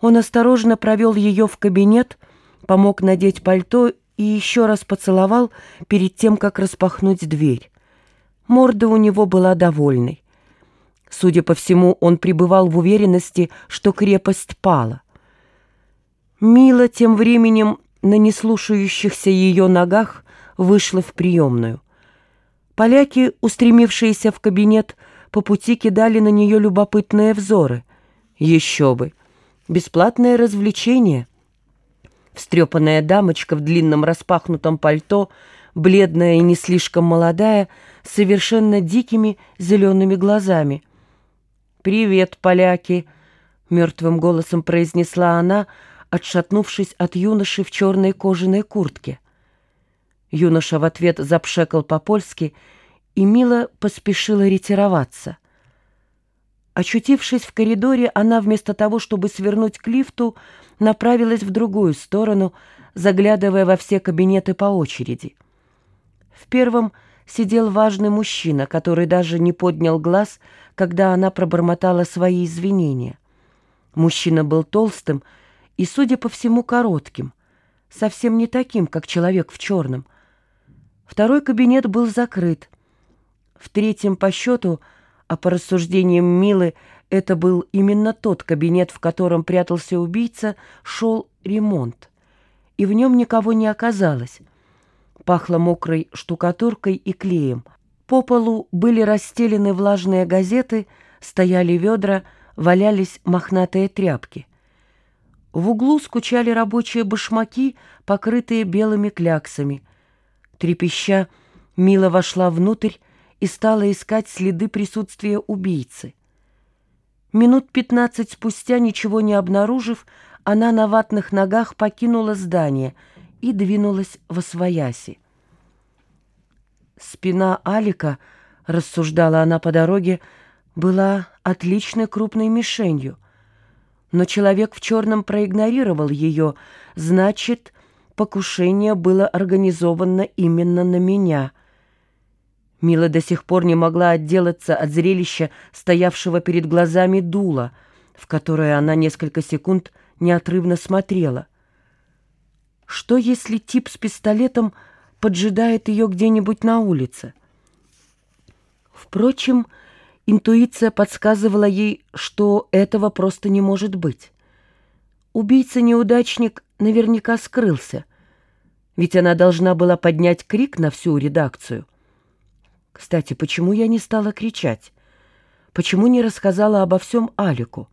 Он осторожно провел ее в кабинет, помог надеть пальто и еще раз поцеловал перед тем, как распахнуть дверь. Морда у него была довольной. Судя по всему, он пребывал в уверенности, что крепость пала. Мила тем временем на неслушающихся ее ногах вышла в приемную. Поляки, устремившиеся в кабинет, по пути кидали на нее любопытные взоры. Еще бы! Бесплатное развлечение. Встрепанная дамочка в длинном распахнутом пальто, бледная и не слишком молодая, с совершенно дикими зелеными глазами. «Привет, поляки!» — мертвым голосом произнесла она, отшатнувшись от юноши в черной кожаной куртке. Юноша в ответ запшекал по-польски, и Мила поспешила ретироваться. Очутившись в коридоре, она вместо того, чтобы свернуть к лифту, направилась в другую сторону, заглядывая во все кабинеты по очереди. В первом сидел важный мужчина, который даже не поднял глаз, когда она пробормотала свои извинения. Мужчина был толстым и, судя по всему, коротким, совсем не таким, как человек в черном. Второй кабинет был закрыт. В третьем по счету — а по рассуждениям Милы это был именно тот кабинет, в котором прятался убийца, шел ремонт. И в нем никого не оказалось. Пахло мокрой штукатуркой и клеем. По полу были расстелены влажные газеты, стояли ведра, валялись мохнатые тряпки. В углу скучали рабочие башмаки, покрытые белыми кляксами. Трепеща, Мила вошла внутрь и стала искать следы присутствия убийцы. Минут пятнадцать спустя, ничего не обнаружив, она на ватных ногах покинула здание и двинулась во свояси. Спина Алика, рассуждала она по дороге, была отличной крупной мишенью. Но человек в черном проигнорировал ее, значит, покушение было организовано именно на меня — Мила до сих пор не могла отделаться от зрелища, стоявшего перед глазами дула, в которое она несколько секунд неотрывно смотрела. Что, если тип с пистолетом поджидает ее где-нибудь на улице? Впрочем, интуиция подсказывала ей, что этого просто не может быть. Убийца-неудачник наверняка скрылся, ведь она должна была поднять крик на всю редакцию — кстати, почему я не стала кричать? Почему не рассказала обо всем Алику?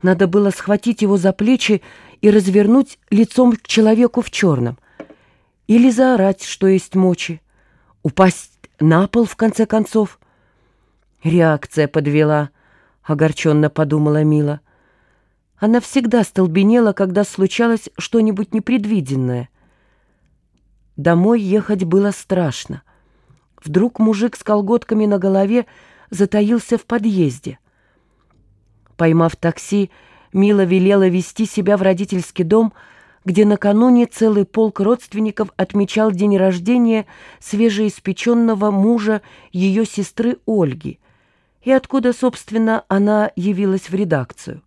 Надо было схватить его за плечи и развернуть лицом к человеку в черном. Или заорать, что есть мочи. Упасть на пол, в конце концов. Реакция подвела, огорченно подумала Мила. Она всегда столбенела, когда случалось что-нибудь непредвиденное. Домой ехать было страшно. Вдруг мужик с колготками на голове затаился в подъезде. Поймав такси, Мила велела вести себя в родительский дом, где накануне целый полк родственников отмечал день рождения свежеиспеченного мужа ее сестры Ольги, и откуда, собственно, она явилась в редакцию.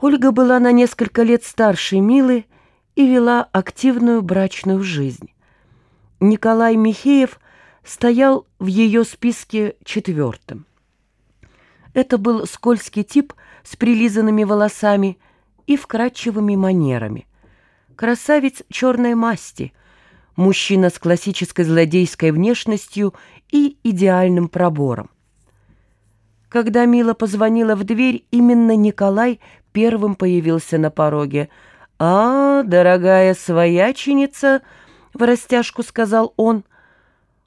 Ольга была на несколько лет старше Милы и вела активную брачную жизнь. Николай Михеев стоял в ее списке четвертым. Это был скользкий тип с прилизанными волосами и вкрадчивыми манерами. Красавец черной масти, мужчина с классической злодейской внешностью и идеальным пробором. Когда Мила позвонила в дверь, именно Николай первым появился на пороге. «А, дорогая свояченица!» — в растяжку сказал он.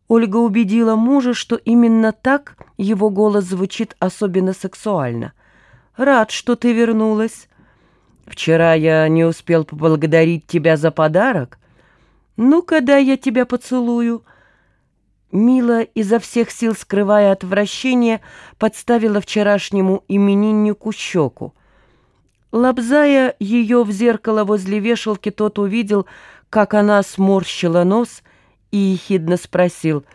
Ольга убедила мужа, что именно так его голос звучит особенно сексуально. «Рад, что ты вернулась. Вчера я не успел поблагодарить тебя за подарок. Ну-ка, дай я тебя поцелую». Мила, изо всех сил скрывая отвращение, подставила вчерашнему имениннику щеку. Лобзая ее в зеркало возле вешалки, тот увидел, как она сморщила нос и ехидно спросил,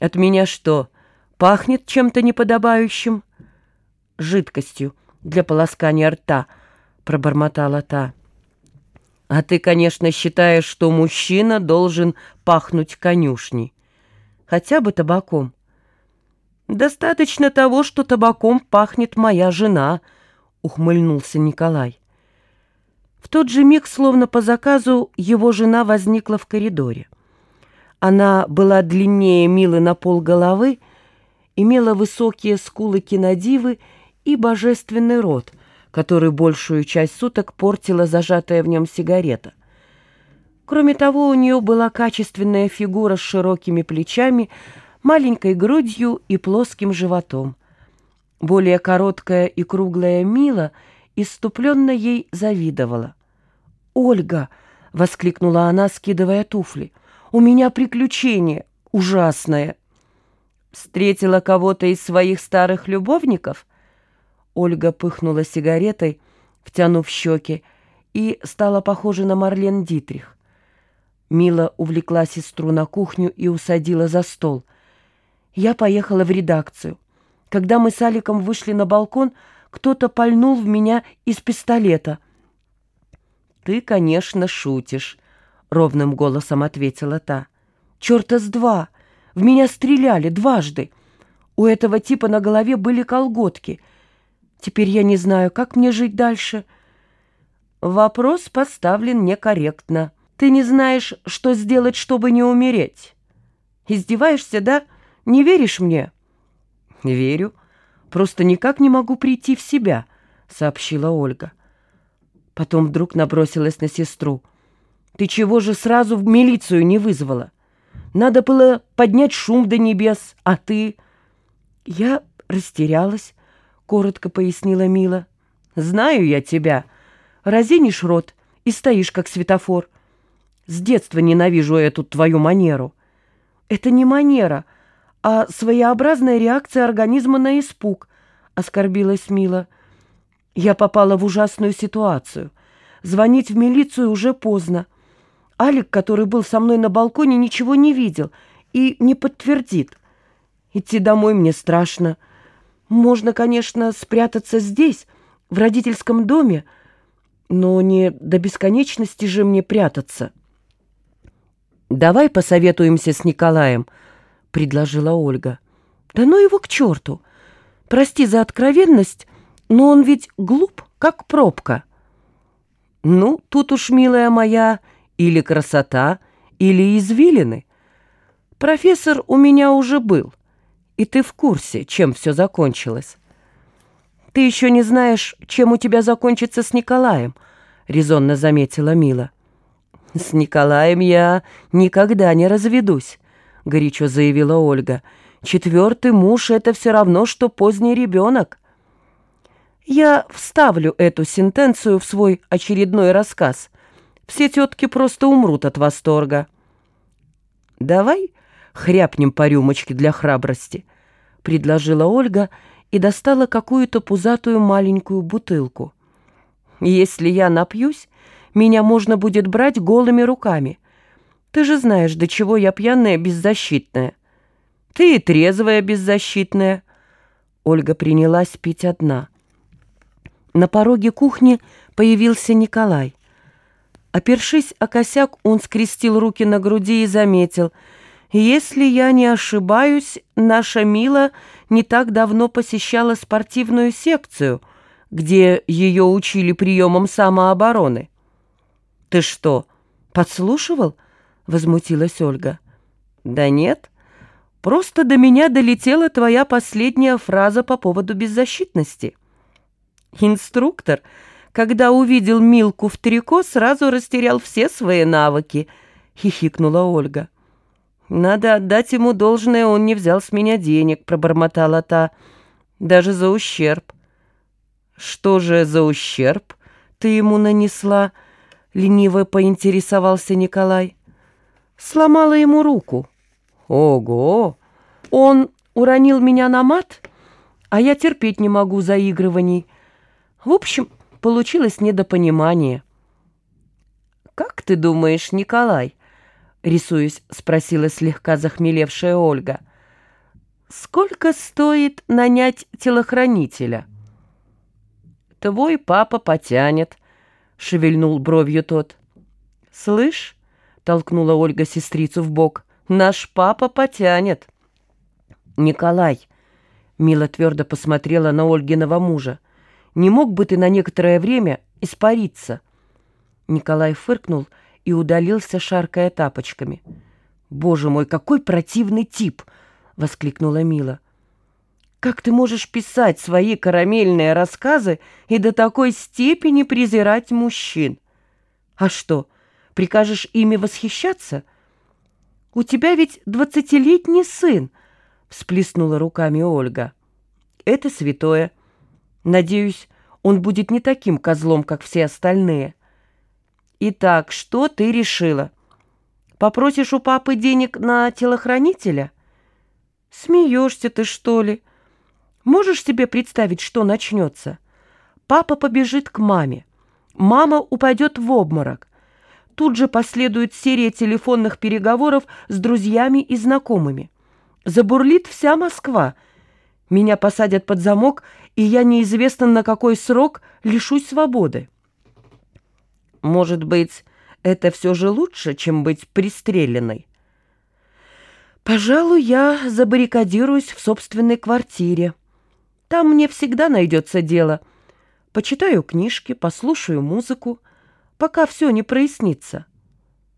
«От меня что, пахнет чем-то неподобающим?» «Жидкостью», для полоскания рта», — пробормотала та. «А ты, конечно, считаешь, что мужчина должен пахнуть конюшней. Хотя бы табаком». «Достаточно того, что табаком пахнет моя жена», — ухмыльнулся Николай. В тот же миг, словно по заказу, его жена возникла в коридоре. Она была длиннее Милы на пол головы, имела высокие скулы кинодивы и божественный рот, который большую часть суток портила зажатая в нем сигарета. Кроме того, у нее была качественная фигура с широкими плечами, маленькой грудью и плоским животом. Более короткая и круглая Мила иступленно ей завидовала. «Ольга!» — воскликнула она, скидывая туфли. «У меня приключение ужасное!» «Встретила кого-то из своих старых любовников?» Ольга пыхнула сигаретой, втянув щеки, и стала похожа на Марлен Дитрих. Мила увлекла сестру на кухню и усадила за стол. Я поехала в редакцию. Когда мы с Аликом вышли на балкон, кто-то пальнул в меня из пистолета. «Ты, конечно, шутишь», — ровным голосом ответила та. «Черта с два! В меня стреляли дважды. У этого типа на голове были колготки. Теперь я не знаю, как мне жить дальше». Вопрос поставлен некорректно. Ты не знаешь, что сделать, чтобы не умереть. Издеваешься, да?» Не веришь мне?» «Верю. Просто никак не могу прийти в себя», — сообщила Ольга. Потом вдруг набросилась на сестру. «Ты чего же сразу в милицию не вызвала? Надо было поднять шум до небес, а ты...» «Я растерялась», — коротко пояснила Мила. «Знаю я тебя. Разинишь рот и стоишь, как светофор. С детства ненавижу эту твою манеру». «Это не манера», а своеобразная реакция организма на испуг», — оскорбилась Мила. «Я попала в ужасную ситуацию. Звонить в милицию уже поздно. Алик, который был со мной на балконе, ничего не видел и не подтвердит. Идти домой мне страшно. Можно, конечно, спрятаться здесь, в родительском доме, но не до бесконечности же мне прятаться». «Давай посоветуемся с Николаем», — предложила Ольга. «Да ну его к черту! Прости за откровенность, но он ведь глуп, как пробка». «Ну, тут уж, милая моя, или красота, или извилины. Профессор у меня уже был, и ты в курсе, чем все закончилось». «Ты еще не знаешь, чем у тебя закончится с Николаем», — резонно заметила Мила. «С Николаем я никогда не разведусь. — горячо заявила Ольга. «Четвертый муж — это все равно, что поздний ребенок». «Я вставлю эту сентенцию в свой очередной рассказ. Все тетки просто умрут от восторга». «Давай хряпнем по рюмочке для храбрости», — предложила Ольга и достала какую-то пузатую маленькую бутылку. «Если я напьюсь, меня можно будет брать голыми руками». Ты же знаешь, до чего я пьяная беззащитная. Ты и трезвая беззащитная. Ольга принялась пить одна. На пороге кухни появился Николай. Опершись о косяк, он скрестил руки на груди и заметил. «Если я не ошибаюсь, наша Мила не так давно посещала спортивную секцию, где ее учили приемам самообороны». «Ты что, подслушивал?» — возмутилась Ольга. «Да нет, просто до меня долетела твоя последняя фраза по поводу беззащитности. Инструктор, когда увидел Милку в трико, сразу растерял все свои навыки», — хихикнула Ольга. «Надо отдать ему должное, он не взял с меня денег», — пробормотала та, — «даже за ущерб». «Что же за ущерб ты ему нанесла?» — лениво поинтересовался Николай сломала ему руку. Ого! Он уронил меня на мат, а я терпеть не могу заигрываний. В общем, получилось недопонимание. «Как ты думаешь, Николай?» — рисуясь, спросила слегка захмелевшая Ольга. «Сколько стоит нанять телохранителя?» «Твой папа потянет», — шевельнул бровью тот. «Слышь?» — толкнула Ольга сестрицу в бок. «Наш папа потянет». «Николай», — Мила твердо посмотрела на Ольгиного мужа, «не мог бы ты на некоторое время испариться?» Николай фыркнул и удалился, шаркая тапочками. «Боже мой, какой противный тип!» — воскликнула Мила. Как ты можешь писать свои карамельные рассказы и до такой степени презирать мужчин? А что, прикажешь ими восхищаться? У тебя ведь двадцатилетний сын, всплеснула руками Ольга. Это святое. Надеюсь, он будет не таким козлом, как все остальные. Итак, что ты решила? Попросишь у папы денег на телохранителя? Смеешься ты, что ли? — Можешь себе представить, что начнется? Папа побежит к маме. Мама упадет в обморок. Тут же последует серия телефонных переговоров с друзьями и знакомыми. Забурлит вся Москва. Меня посадят под замок, и я неизвестно на какой срок лишусь свободы. Может быть, это все же лучше, чем быть пристреленной? Пожалуй, я забаррикадируюсь в собственной квартире. Там мне всегда найдется дело. Почитаю книжки, послушаю музыку, пока все не прояснится.